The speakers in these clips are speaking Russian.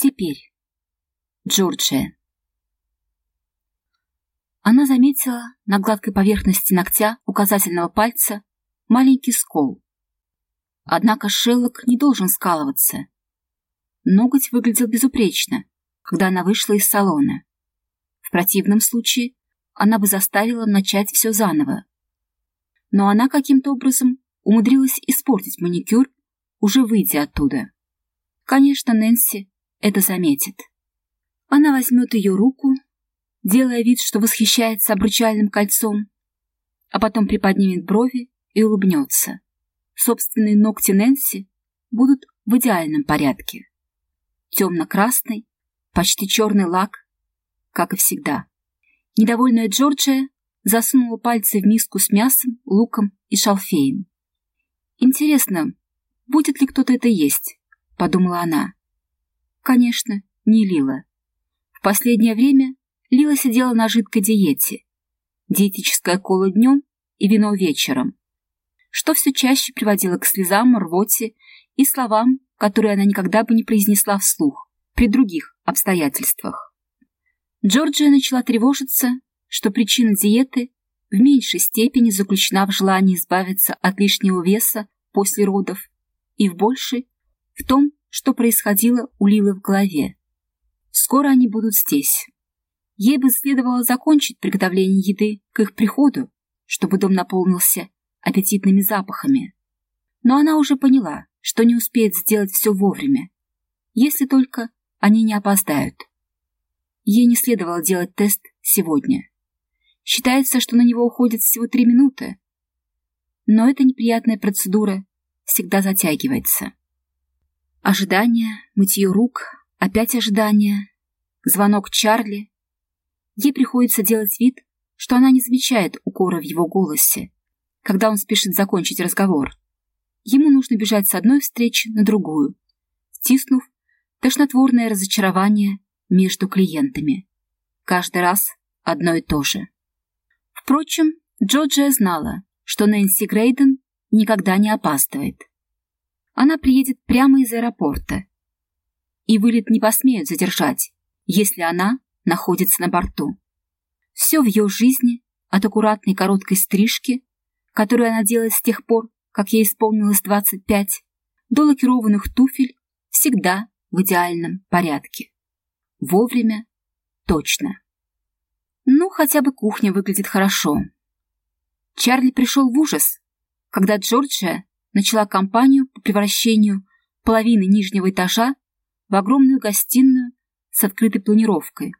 Теперь. Джорджия. Она заметила на гладкой поверхности ногтя указательного пальца маленький скол. Однако Шеллок не должен скалываться. Ноготь выглядел безупречно, когда она вышла из салона. В противном случае она бы заставила начать все заново. Но она каким-то образом умудрилась испортить маникюр, уже выйдя оттуда. Конечно, Нэнси это заметит. Она возьмет ее руку, делая вид, что восхищается обручальным кольцом, а потом приподнимет брови и улыбнется. Собственные ногти Нэнси будут в идеальном порядке. Темно-красный, почти черный лак, как и всегда. Недовольная Джорджия засунула пальцы в миску с мясом, луком и шалфеем. «Интересно, будет ли кто-то это есть?» — подумала она. Конечно, не Лила. В последнее время Лила сидела на жидкой диете. Диетическая кола днем и вино вечером. Что все чаще приводило к слезам, рвоте и словам, которые она никогда бы не произнесла вслух при других обстоятельствах. Джорджия начала тревожиться, что причина диеты в меньшей степени заключена в желании избавиться от лишнего веса после родов и в большей — в том, что происходило у Лилы в голове. Скоро они будут здесь. Ей бы следовало закончить приготовление еды к их приходу, чтобы дом наполнился аппетитными запахами. Но она уже поняла, что не успеет сделать все вовремя, если только они не опоздают. Ей не следовало делать тест сегодня. Считается, что на него уходит всего три минуты. Но эта неприятная процедура всегда затягивается. Ожидание, мытье рук, опять ожидание, звонок Чарли. Ей приходится делать вид, что она не замечает укора в его голосе, когда он спешит закончить разговор. Ему нужно бежать с одной встречи на другую, стиснув тошнотворное разочарование между клиентами. Каждый раз одно и то же. Впрочем, Джорджия знала, что Нэнси Грейден никогда не опаздывает она приедет прямо из аэропорта. И вылет не посмеют задержать, если она находится на борту. Все в ее жизни, от аккуратной короткой стрижки, которую она делает с тех пор, как ей исполнилось 25, до лакированных туфель, всегда в идеальном порядке. Вовремя, точно. Ну, хотя бы кухня выглядит хорошо. Чарли пришел в ужас, когда Джорджия начала кампанию по превращению половины нижнего этажа в огромную гостиную с открытой планировкой.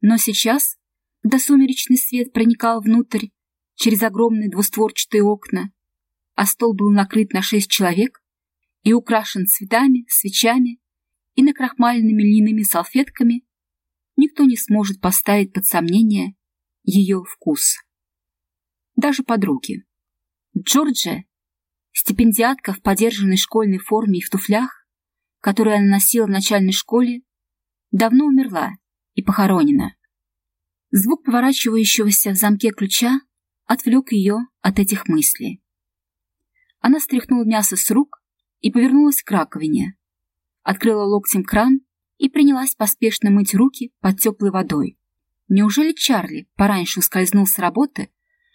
Но сейчас, когда сумеречный свет проникал внутрь через огромные двустворчатые окна, а стол был накрыт на шесть человек и украшен цветами, свечами и накрахмаленными льняными салфетками, никто не сможет поставить под сомнение ее вкус. Даже подруги. Джорджия Стипендиатка в подержанной школьной форме и в туфлях, которую она носила в начальной школе, давно умерла и похоронена. Звук поворачивающегося в замке ключа отвлек ее от этих мыслей. Она стряхнула мясо с рук и повернулась к раковине, открыла локтем кран и принялась поспешно мыть руки под теплой водой. Неужели Чарли пораньше ускользнул с работы,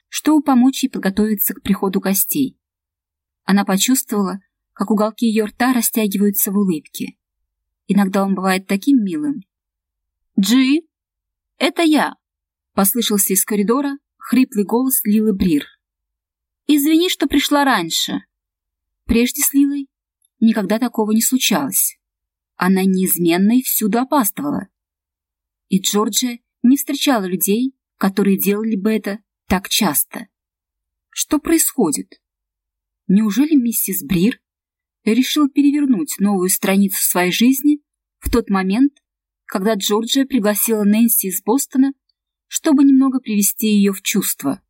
чтобы помочь ей подготовиться к приходу гостей? Она почувствовала, как уголки ее рта растягиваются в улыбке. Иногда он бывает таким милым. «Джи, это я!» — послышался из коридора хриплый голос Лилы Брир. «Извини, что пришла раньше». Прежде с Лилой никогда такого не случалось. Она неизменно и всюду опаздывала. И Джорджия не встречала людей, которые делали бы это так часто. Что происходит? Неужели миссис Брир решила перевернуть новую страницу своей жизни в тот момент, когда Джорджия пригласила Нэнси из Бостона, чтобы немного привести ее в чувство?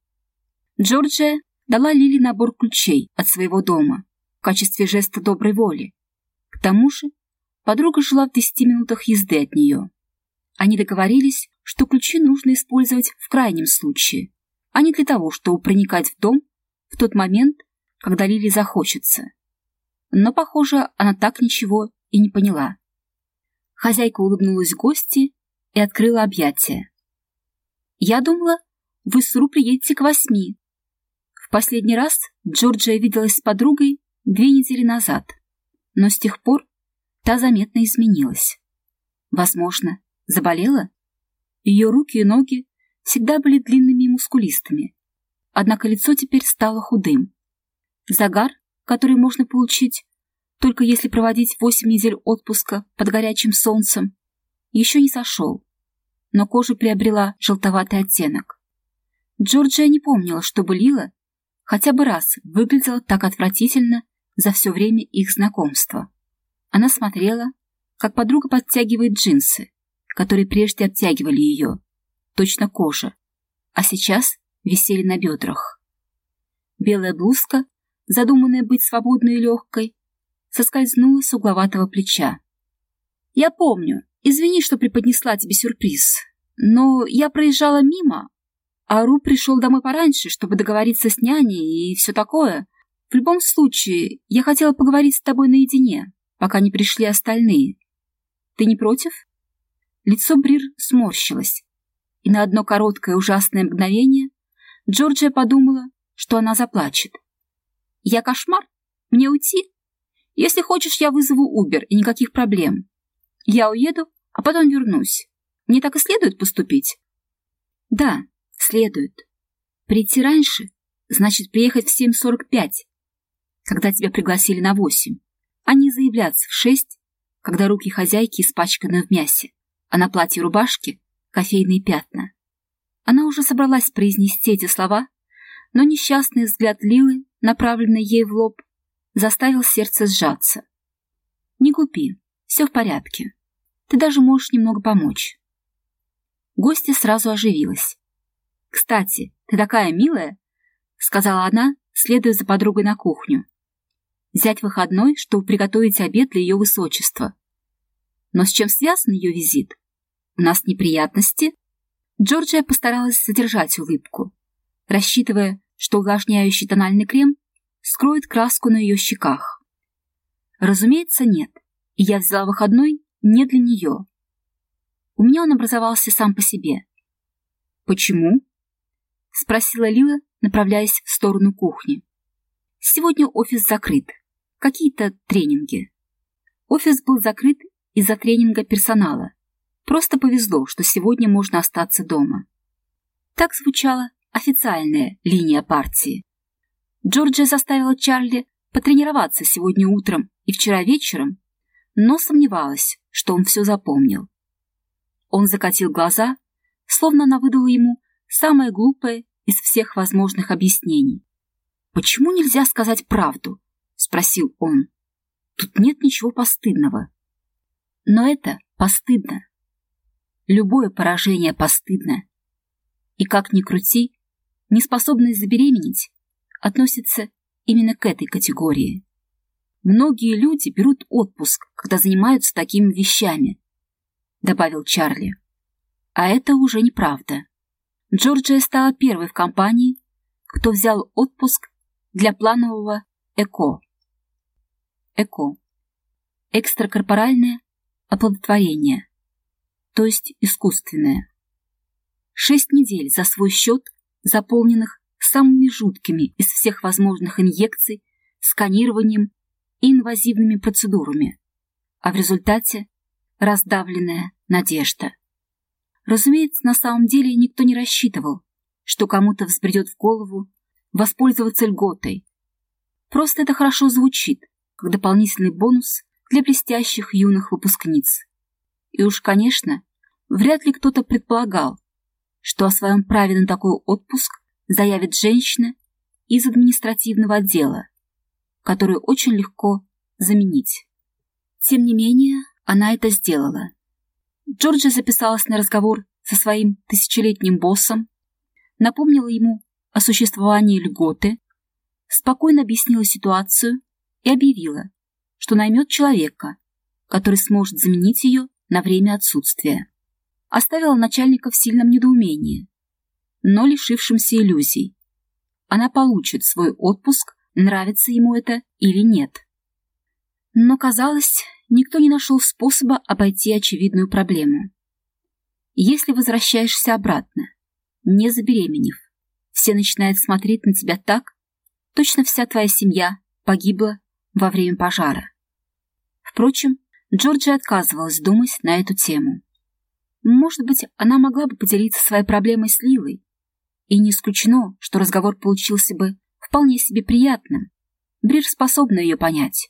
Джорджия дала Лили набор ключей от своего дома в качестве жеста доброй воли. К тому же подруга жила в десяти минутах езды от нее. Они договорились, что ключи нужно использовать в крайнем случае, а не для того, чтобы проникать в дом в тот момент, когда Лили захочется. Но, похоже, она так ничего и не поняла. Хозяйка улыбнулась гости и открыла объятия. «Я думала, вы с Ру приедете к восьми». В последний раз Джорджия виделась с подругой две недели назад, но с тех пор та заметно изменилась. Возможно, заболела? Ее руки и ноги всегда были длинными и мускулистыми, однако лицо теперь стало худым. Загар, который можно получить, только если проводить восемь недель отпуска под горячим солнцем, еще не сошел, но кожа приобрела желтоватый оттенок. Джорджия не помнила, чтобы Лила хотя бы раз выглядела так отвратительно за все время их знакомства. Она смотрела, как подруга подтягивает джинсы, которые прежде обтягивали ее, точно кожа, а сейчас висели на бедрах. Белая блузка, задуманная быть свободной и легкой, соскользнула с угловатого плеча. «Я помню. Извини, что преподнесла тебе сюрприз. Но я проезжала мимо, а Ру пришел домой пораньше, чтобы договориться с няней и все такое. В любом случае, я хотела поговорить с тобой наедине, пока не пришли остальные. Ты не против?» Лицо Брир сморщилось, и на одно короткое ужасное мгновение Джорджия подумала, что она заплачет. «Я кошмар? Мне уйти?» Если хочешь, я вызову Убер, и никаких проблем. Я уеду, а потом вернусь. Мне так и следует поступить? Да, следует. Прийти раньше значит приехать в 7.45, когда тебя пригласили на 8, а не заявляться в 6, когда руки хозяйки испачканы в мясе, а на платье рубашки кофейные пятна. Она уже собралась произнести эти слова, но несчастный взгляд Лилы, направленный ей в лоб, заставил сердце сжаться. «Не глупи, все в порядке. Ты даже можешь немного помочь». Гостья сразу оживилась. «Кстати, ты такая милая», — сказала она, следуя за подругой на кухню. «Взять выходной, чтобы приготовить обед для ее высочества. Но с чем связан ее визит? У нас неприятности?» Джорджия постаралась задержать улыбку, рассчитывая, что увлажняющий тональный крем скроет краску на ее щеках. Разумеется, нет, и я взяла выходной не для нее. У меня он образовался сам по себе. «Почему?» — спросила Лила, направляясь в сторону кухни. «Сегодня офис закрыт. Какие-то тренинги». Офис был закрыт из-за тренинга персонала. Просто повезло, что сегодня можно остаться дома. Так звучала официальная линия партии. Джорджия заставила Чарли потренироваться сегодня утром и вчера вечером, но сомневалась, что он все запомнил. Он закатил глаза, словно она выдала ему самое глупое из всех возможных объяснений. «Почему нельзя сказать правду?» — спросил он. «Тут нет ничего постыдного». Но это постыдно. Любое поражение постыдно. И как ни крути, неспособность забеременеть относится именно к этой категории. Многие люди берут отпуск, когда занимаются такими вещами, добавил Чарли. А это уже неправда. Джорджия стала первой в компании, кто взял отпуск для планового ЭКО. ЭКО. Экстракорпоральное оплодотворение, то есть искусственное. Шесть недель за свой счет, заполненных самыми жуткими из всех возможных инъекций, сканированием и инвазивными процедурами, а в результате раздавленная надежда. Разумеется, на самом деле никто не рассчитывал, что кому-то взбредет в голову воспользоваться льготой. Просто это хорошо звучит, как дополнительный бонус для блестящих юных выпускниц. И уж, конечно, вряд ли кто-то предполагал, что о своем праве на такой отпуск заявит женщина из административного отдела, которую очень легко заменить. Тем не менее, она это сделала. Джорджия записалась на разговор со своим тысячелетним боссом, напомнила ему о существовании льготы, спокойно объяснила ситуацию и объявила, что наймет человека, который сможет заменить ее на время отсутствия. Оставила начальника в сильном недоумении, но лишившимся иллюзий. Она получит свой отпуск, нравится ему это или нет. Но, казалось, никто не нашел способа обойти очевидную проблему. Если возвращаешься обратно, не забеременев, все начинают смотреть на тебя так, точно вся твоя семья погибла во время пожара. Впрочем, Джорджия отказывалась думать на эту тему. Может быть, она могла бы поделиться своей проблемой с Лилой. И не исключено, что разговор получился бы вполне себе приятным. Брир способна ее понять.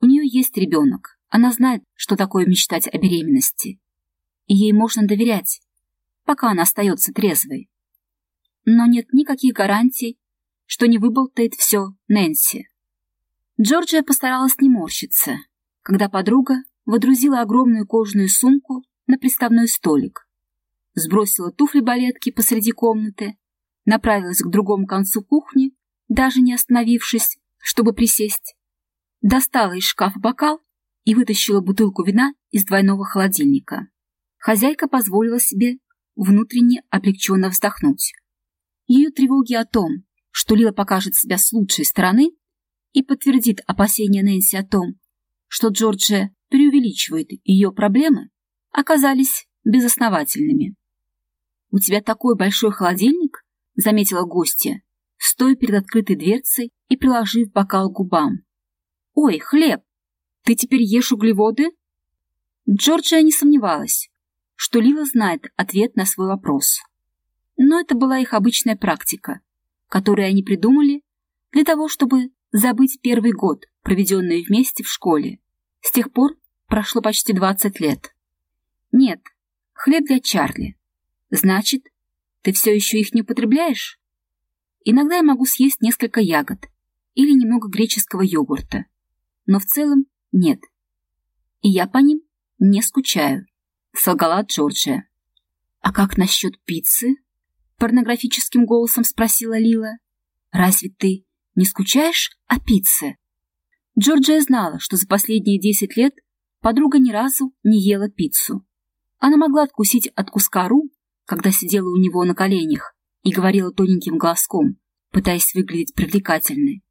У нее есть ребенок, она знает, что такое мечтать о беременности. И ей можно доверять, пока она остается трезвой. Но нет никаких гарантий, что не выболтает все Нэнси. Джорджия постаралась не морщиться, когда подруга водрузила огромную кожаную сумку на приставной столик, сбросила туфли-балетки посреди комнаты, направилась к другому концу кухни, даже не остановившись, чтобы присесть, достала из шкафа бокал и вытащила бутылку вина из двойного холодильника. Хозяйка позволила себе внутренне облегченно вздохнуть. Ее тревоги о том, что Лила покажет себя с лучшей стороны и подтвердит опасения Нэнси о том, что Джорджия преувеличивает ее проблемы, оказались безосновательными. «У тебя такой большой холодильник?» — заметила гостья, стоя перед открытой дверцей и приложив бокал к губам. «Ой, хлеб! Ты теперь ешь углеводы?» Джорджия не сомневалась, что Лила знает ответ на свой вопрос. Но это была их обычная практика, которую они придумали для того, чтобы забыть первый год, проведенный вместе в школе. С тех пор прошло почти 20 лет. Нет, хлеб для Чарли. Значит, ты все еще их не употребляешь? Иногда я могу съесть несколько ягод или немного греческого йогурта. Но в целом нет. И я по ним не скучаю, солгала Джорджия. А как насчет пиццы? Порнографическим голосом спросила Лила. Разве ты не скучаешь о пицце? Джорджия знала, что за последние десять лет подруга ни разу не ела пиццу. Она могла откусить от куска ру, когда сидела у него на коленях и говорила тоненьким голоском, пытаясь выглядеть привлекательной.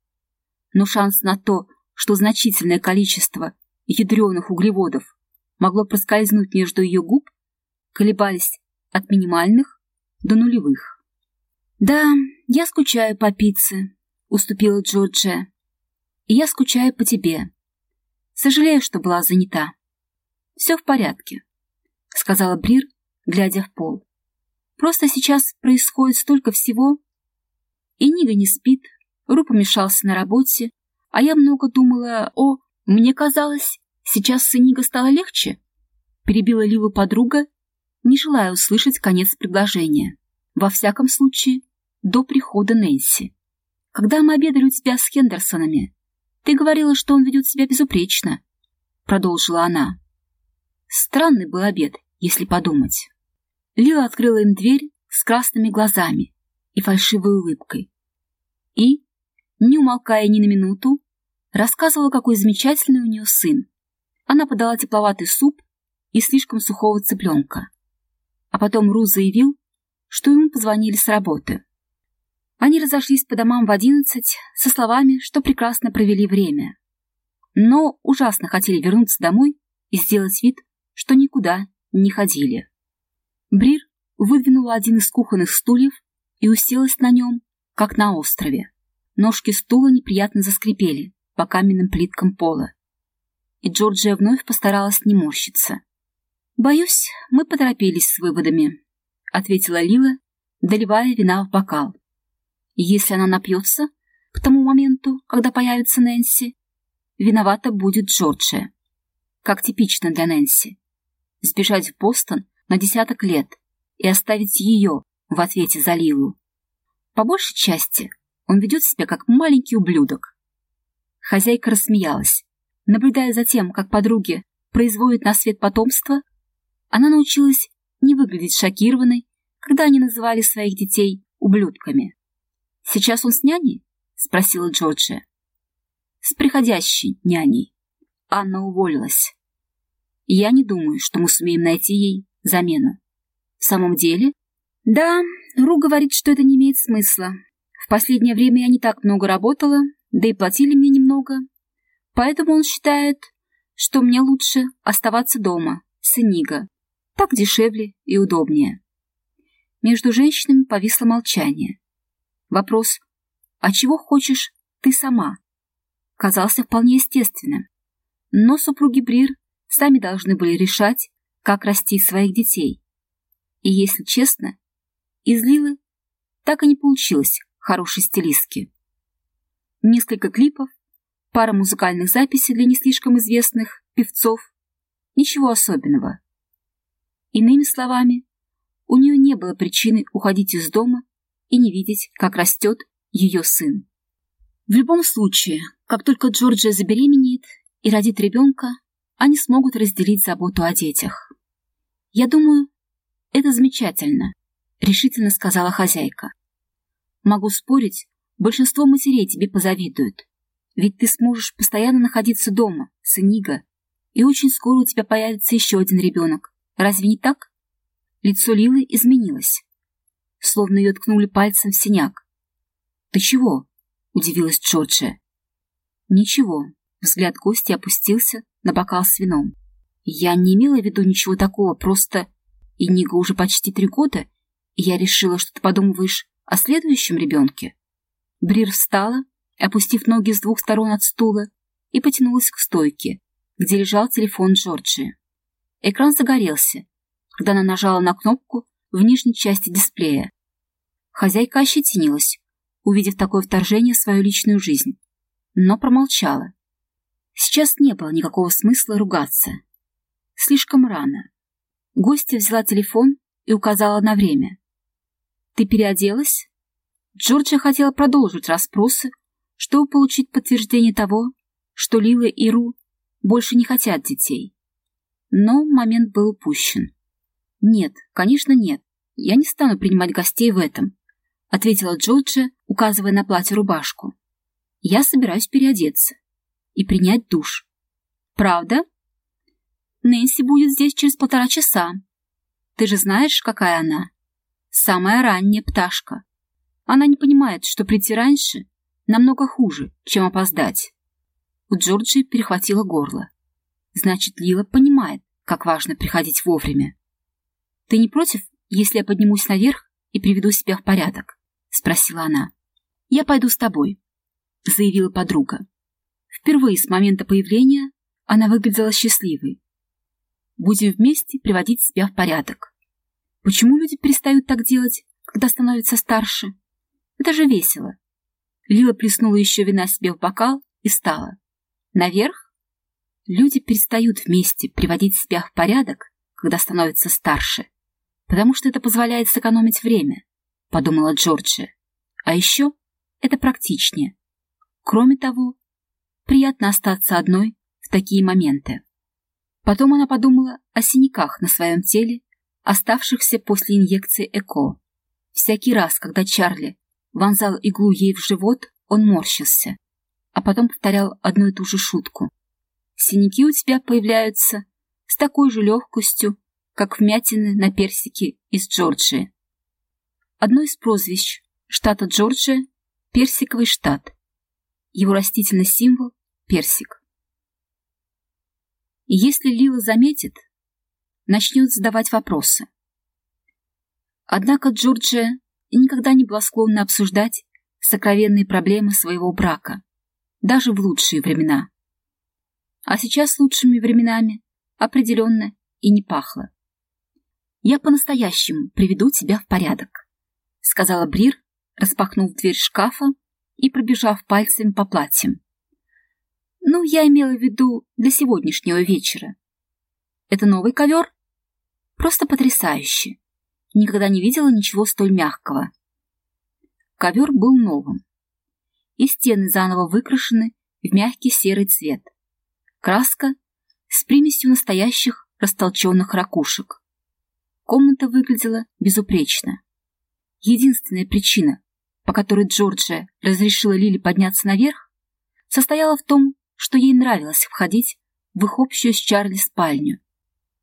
Но шанс на то, что значительное количество ядреных углеводов могло проскользнуть между ее губ, колебались от минимальных до нулевых. «Да, я скучаю по пицце», — уступила Джорджия. «И я скучаю по тебе. Сожалею, что была занята». «Все в порядке сказала Брир, глядя в пол. Просто сейчас происходит столько всего. И Нига не спит, Ру помешался на работе, а я много думала о... Мне казалось, сейчас с Нига стало легче. Перебила Лилу подруга, не желая услышать конец предложения. Во всяком случае, до прихода Нэнси. Когда мы обедали у тебя с Хендерсонами, ты говорила, что он ведет себя безупречно, продолжила она. Странный был обед, если подумать. Лила открыла им дверь с красными глазами и фальшивой улыбкой. И, не умолкая ни на минуту, рассказывала, какой замечательный у нее сын. Она подала тепловатый суп и слишком сухого цыпленка. А потом Ру заявил, что ему позвонили с работы. Они разошлись по домам в одиннадцать со словами, что прекрасно провели время. Но ужасно хотели вернуться домой и сделать вид, что никуда не ходили. Брир выдвинула один из кухонных стульев и уселась на нем, как на острове. Ножки стула неприятно заскрипели по каменным плиткам пола. И Джорджия вновь постаралась не морщиться. «Боюсь, мы поторопились с выводами», — ответила Лила, доливая вина в бокал. «Если она напьется к тому моменту, когда появится Нэнси, виновата будет Джорджия, как типично для Нэнси сбежать в Бостон на десяток лет и оставить ее в ответе за Лилу. По большей части он ведет себя как маленький ублюдок. Хозяйка рассмеялась. Наблюдая за тем, как подруги производят на свет потомство, она научилась не выглядеть шокированной, когда они называли своих детей ублюдками. «Сейчас он с няней?» — спросила Джорджия. «С приходящей няней». Анна уволилась я не думаю, что мы сумеем найти ей замену. В самом деле? Да, Ру говорит, что это не имеет смысла. В последнее время я не так много работала, да и платили мне немного. Поэтому он считает, что мне лучше оставаться дома с Эниго. Так дешевле и удобнее. Между женщинами повисло молчание. Вопрос «А чего хочешь ты сама?» казался вполне естественным. Но супруги Брир сами должны были решать, как расти своих детей. И, если честно, из Лилы так и не получилось хорошей стилистки. Несколько клипов, пара музыкальных записей для не слишком известных певцов. Ничего особенного. Иными словами, у нее не было причины уходить из дома и не видеть, как растет ее сын. В любом случае, как только Джорджия забеременеет и родит ребенка, они смогут разделить заботу о детях. «Я думаю, это замечательно», — решительно сказала хозяйка. «Могу спорить, большинство матерей тебе позавидуют. Ведь ты сможешь постоянно находиться дома, сынига, и очень скоро у тебя появится еще один ребенок. Разве не так?» Лицо Лилы изменилось, словно ее ткнули пальцем в синяк. «Ты чего?» — удивилась Джорджия. «Ничего», — взгляд гостя опустился на бокал с вином. «Я не имела в виду ничего такого, просто и Нига уже почти три года, и я решила, что ты подумываешь о следующем ребенке». Брир встала, опустив ноги с двух сторон от стула, и потянулась к стойке, где лежал телефон Джорджии. Экран загорелся, когда она нажала на кнопку в нижней части дисплея. Хозяйка ощетинилась, увидев такое вторжение в свою личную жизнь, но промолчала. Сейчас не было никакого смысла ругаться. Слишком рано. Гостья взяла телефон и указала на время. «Ты переоделась?» Джорджия хотела продолжить расспросы, чтобы получить подтверждение того, что Лила и Ру больше не хотят детей. Но момент был упущен. «Нет, конечно, нет. Я не стану принимать гостей в этом», — ответила Джорджия, указывая на платье-рубашку. «Я собираюсь переодеться и принять душ». «Правда?» «Нэнси будет здесь через полтора часа. Ты же знаешь, какая она? Самая ранняя пташка. Она не понимает, что прийти раньше намного хуже, чем опоздать». У Джорджии перехватило горло. Значит, Лила понимает, как важно приходить вовремя. «Ты не против, если я поднимусь наверх и приведу себя в порядок?» — спросила она. «Я пойду с тобой», — заявила подруга. Впервые с момента появления она выглядела счастливой. «Будем вместе приводить себя в порядок. Почему люди перестают так делать, когда становятся старше? Это же весело». Лила плеснула еще вина себе в бокал и встала. «Наверх?» Люди перестают вместе приводить себя в порядок, когда становятся старше потому что это позволяет сэкономить время», — подумала Джорджия. «А еще это практичнее. Кроме того, приятно остаться одной в такие моменты». Потом она подумала о синяках на своем теле, оставшихся после инъекции ЭКО. Всякий раз, когда Чарли вонзал иглу ей в живот, он морщился, а потом повторял одну и ту же шутку. «Синяки у тебя появляются с такой же легкостью, как вмятины на персике из Джорджии. Одно из прозвищ штата Джорджия – персиковый штат. Его растительный символ – персик. Если Лила заметит, начнет задавать вопросы. Однако Джорджия никогда не была склонна обсуждать сокровенные проблемы своего брака, даже в лучшие времена. А сейчас лучшими временами определенно и не пахло. «Я по-настоящему приведу тебя в порядок», — сказала Брир, распахнув дверь шкафа и пробежав пальцем по платьям. «Ну, я имела в виду для сегодняшнего вечера. Это новый ковер? Просто потрясающе. Никогда не видела ничего столь мягкого». Ковер был новым. И стены заново выкрашены в мягкий серый цвет. Краска с примесью настоящих растолченных ракушек. Комната выглядела безупречно. Единственная причина, по которой Джорджия разрешила Лили подняться наверх, состояла в том, что ей нравилось входить в их общую с Чарли спальню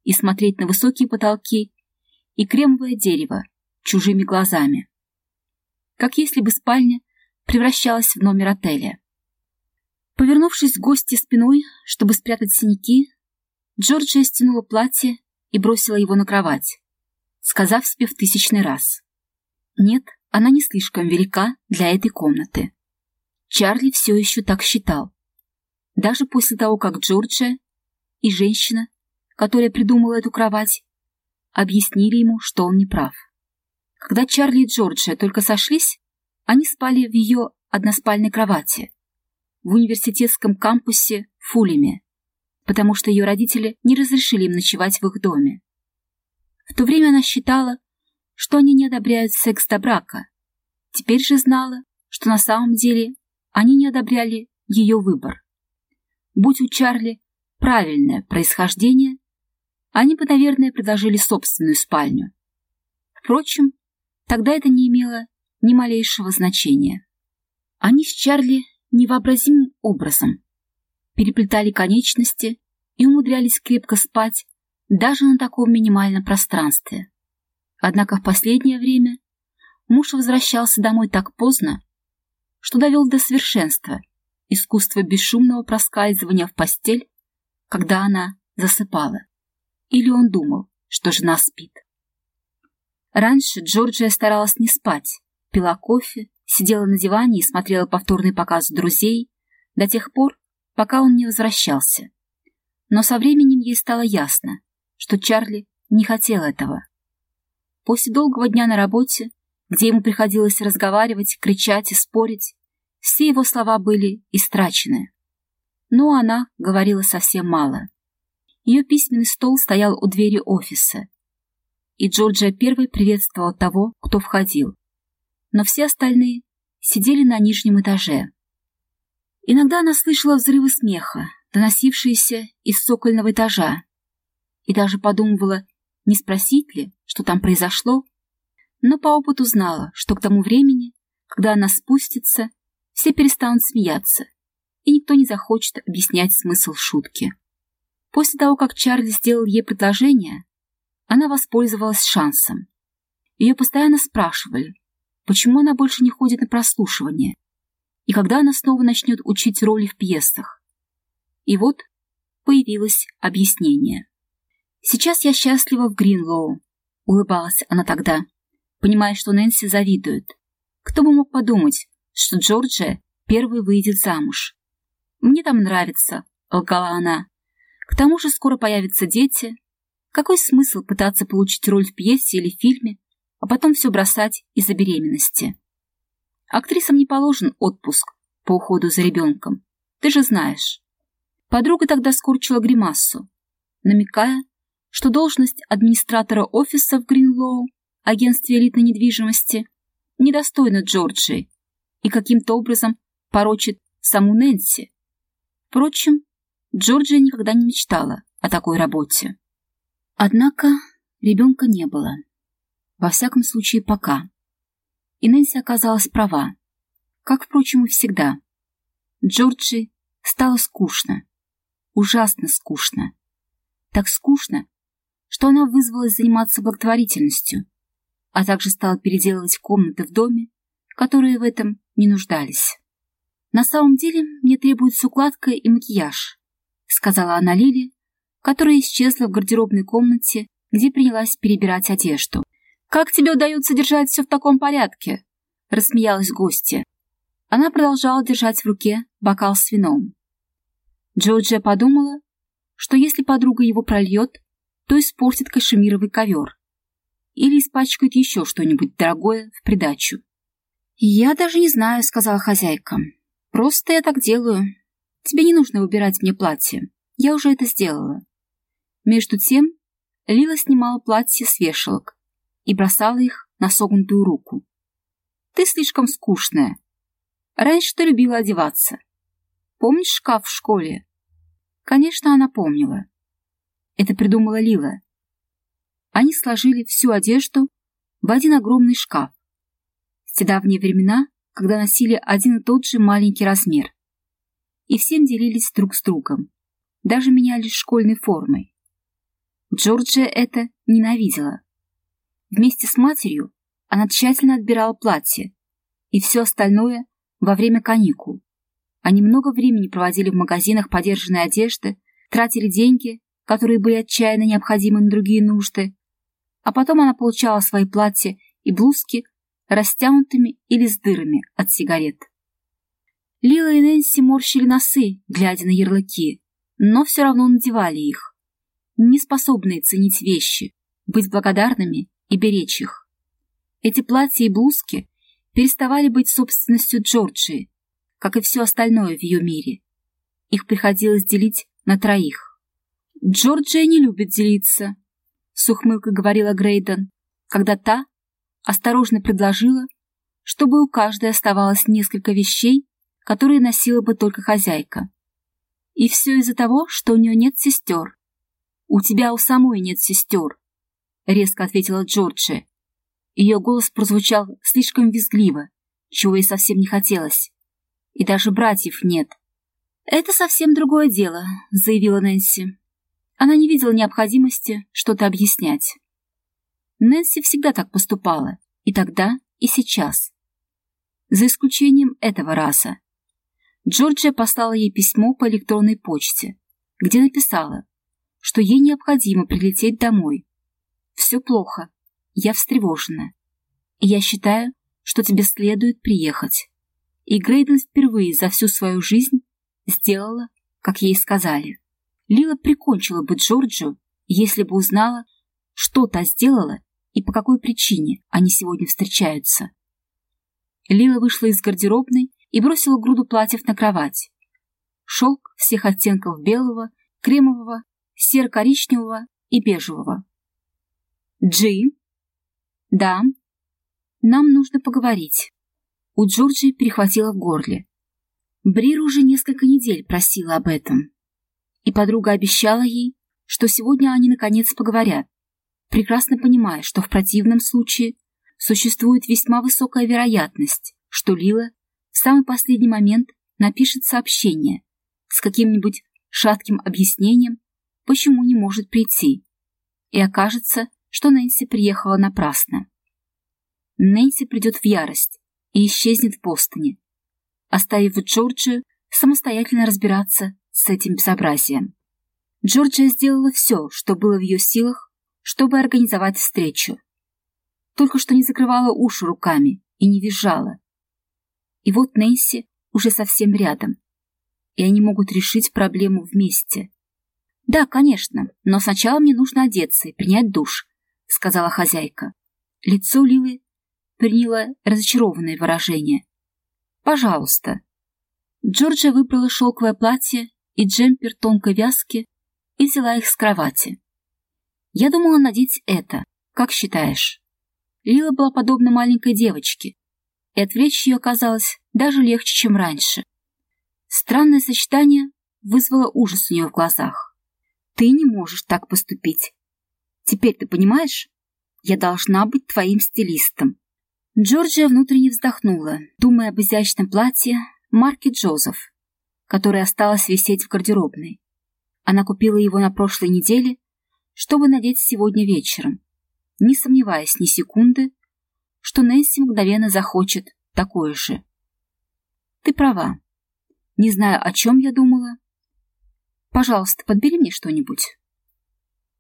и смотреть на высокие потолки и кремовое дерево чужими глазами. Как если бы спальня превращалась в номер отеля. Повернувшись к гости спиной, чтобы спрятать синяки, Джорджия стянула платье и бросила его на кровать, сказав себе в тысячный раз. Нет, она не слишком велика для этой комнаты. Чарли все еще так считал. Даже после того, как Джорджия и женщина, которая придумала эту кровать, объяснили ему, что он не прав. Когда Чарли и Джорджия только сошлись, они спали в ее односпальной кровати в университетском кампусе в Фулеме, потому что ее родители не разрешили им ночевать в их доме. В то время она считала, что они не одобряют секс до брака. Теперь же знала, что на самом деле они не одобряли ее выбор. Будь у Чарли правильное происхождение, они бы, наверное, предложили собственную спальню. Впрочем, тогда это не имело ни малейшего значения. Они с Чарли невообразимым образом переплетали конечности и умудрялись крепко спать даже на таком минимальном пространстве. Однако в последнее время муж возвращался домой так поздно, что довел до совершенства искусство бесшумного проскальзывания в постель, когда она засыпала. Или он думал, что жена спит. Раньше Джорджия старалась не спать, пила кофе, сидела на диване и смотрела повторный показ друзей до тех пор, пока он не возвращался. Но со временем ей стало ясно, что Чарли не хотел этого. После долгого дня на работе, где ему приходилось разговаривать, кричать и спорить, все его слова были истрачены. Но она говорила совсем мало. Ее письменный стол стоял у двери офиса, и Джорджия первой приветствовала того, кто входил. Но все остальные сидели на нижнем этаже. Иногда она слышала взрывы смеха, доносившиеся из сокольного этажа, и даже подумывала, не спросить ли, что там произошло, но по опыту знала, что к тому времени, когда она спустится, все перестанут смеяться, и никто не захочет объяснять смысл шутки. После того, как Чарли сделал ей предложение, она воспользовалась шансом. Ее постоянно спрашивали, почему она больше не ходит на прослушивание, и когда она снова начнет учить роли в пьесах. И вот появилось объяснение. «Сейчас я счастлива в Гринлоу», — улыбалась она тогда, понимая, что Нэнси завидует. Кто бы мог подумать, что Джорджия первой выйдет замуж. «Мне там нравится», — лгала она. «К тому же скоро появятся дети. Какой смысл пытаться получить роль в пьесе или фильме, а потом все бросать из-за беременности?» Актрисам не положен отпуск по уходу за ребенком. Ты же знаешь. Подруга тогда скорчила гримассу, намекая, что должность администратора офиса в Гринлоу, агентстве элитной недвижимости, недостойна Джорджии и каким-то образом порочит саму Нэнси. Впрочем, Джорджия никогда не мечтала о такой работе. Однако ребенка не было. Во всяком случае, пока. И Нэнси оказалась права. Как, впрочем, и всегда. Джорджи стало скучно. Ужасно скучно. Так скучно, что она вызвалась заниматься благотворительностью, а также стала переделывать комнаты в доме, которые в этом не нуждались. «На самом деле мне требуется укладка и макияж», сказала она Лили, которая исчезла в гардеробной комнате, где принялась перебирать одежду. «Как тебе удается держать все в таком порядке?» — рассмеялась гостья. Она продолжала держать в руке бокал с вином. Джорджия подумала, что если подруга его прольет, то испортит кашемировый ковер или испачкает еще что-нибудь дорогое в придачу. «Я даже не знаю», — сказала хозяйка. «Просто я так делаю. Тебе не нужно выбирать мне платье. Я уже это сделала». Между тем Лила снимала платье с вешалок, и бросала их на согнутую руку. «Ты слишком скучная. Раньше ты любила одеваться. Помнишь шкаф в школе?» Конечно, она помнила. Это придумала Лила. Они сложили всю одежду в один огромный шкаф. Те давние времена, когда носили один и тот же маленький размер. И всем делились друг с другом. Даже менялись школьной формой. Джорджия это ненавидела. Вместе с матерью она тщательно отбирала платье и все остальное во время каникул. Они много времени проводили в магазинах подержанной одежды, тратили деньги, которые были отчаянно необходимы на другие нужды, а потом она получала свои платья и блузки растянутыми или с дырами от сигарет. Лила и Нэнси морщили носы, глядя на ярлыки, но все равно надевали их, не способные ценить вещи, быть благодарными и беречь их. Эти платья и блузки переставали быть собственностью Джорджии, как и все остальное в ее мире. Их приходилось делить на троих. «Джорджия не любит делиться», — с ухмылкой говорила Грейден, когда та осторожно предложила, чтобы у каждой оставалось несколько вещей, которые носила бы только хозяйка. И все из-за того, что у нее нет сестер. «У тебя у самой нет сестер», — резко ответила Джорджия. Ее голос прозвучал слишком визгливо, чего ей совсем не хотелось. И даже братьев нет. «Это совсем другое дело», — заявила Нэнси. Она не видела необходимости что-то объяснять. Нэнси всегда так поступала, и тогда, и сейчас. За исключением этого раза. Джорджия послала ей письмо по электронной почте, где написала, что ей необходимо прилететь домой. «Все плохо. Я встревожена. Я считаю, что тебе следует приехать». И Грейден впервые за всю свою жизнь сделала, как ей сказали. Лила прикончила бы Джорджию, если бы узнала, что та сделала и по какой причине они сегодня встречаются. Лила вышла из гардеробной и бросила груду платьев на кровать. Шелк всех оттенков белого, кремового, серо-коричневого и бежевого. «Джи?» «Да. Нам нужно поговорить». У Джорджи перехватило в горле. Брир уже несколько недель просила об этом. И подруга обещала ей, что сегодня они наконец поговорят, прекрасно понимая, что в противном случае существует весьма высокая вероятность, что Лила в самый последний момент напишет сообщение с каким-нибудь шатким объяснением, почему не может прийти, и окажется, что Нэнси приехала напрасно. Нэнси придет в ярость и исчезнет в Бостоне, оставив Джорджию самостоятельно разбираться с этим безобразием. Джорджия сделала все, что было в ее силах, чтобы организовать встречу. Только что не закрывала уши руками и не визжала. И вот Нэнси уже совсем рядом, и они могут решить проблему вместе. «Да, конечно, но сначала мне нужно одеться и принять душ», — сказала хозяйка. Лицо Лилы приняло разочарованное выражение. «Пожалуйста». Джорджия выбрала шелковое платье и джемпер тонкой вязки и взяла их с кровати. Я думала надеть это. Как считаешь? Лила была подобна маленькой девочке, и отвлечь ее оказалось даже легче, чем раньше. Странное сочетание вызвало ужас у нее в глазах. Ты не можешь так поступить. Теперь ты понимаешь? Я должна быть твоим стилистом. Джорджия внутренне вздохнула, думая об изящном платье марки Джозеф, которое осталось висеть в гардеробной. Она купила его на прошлой неделе, чтобы надеть сегодня вечером, не сомневаясь ни секунды, что Нэнси мгновенно захочет такое же. Ты права. Не знаю, о чем я думала. Пожалуйста, подбери мне что-нибудь.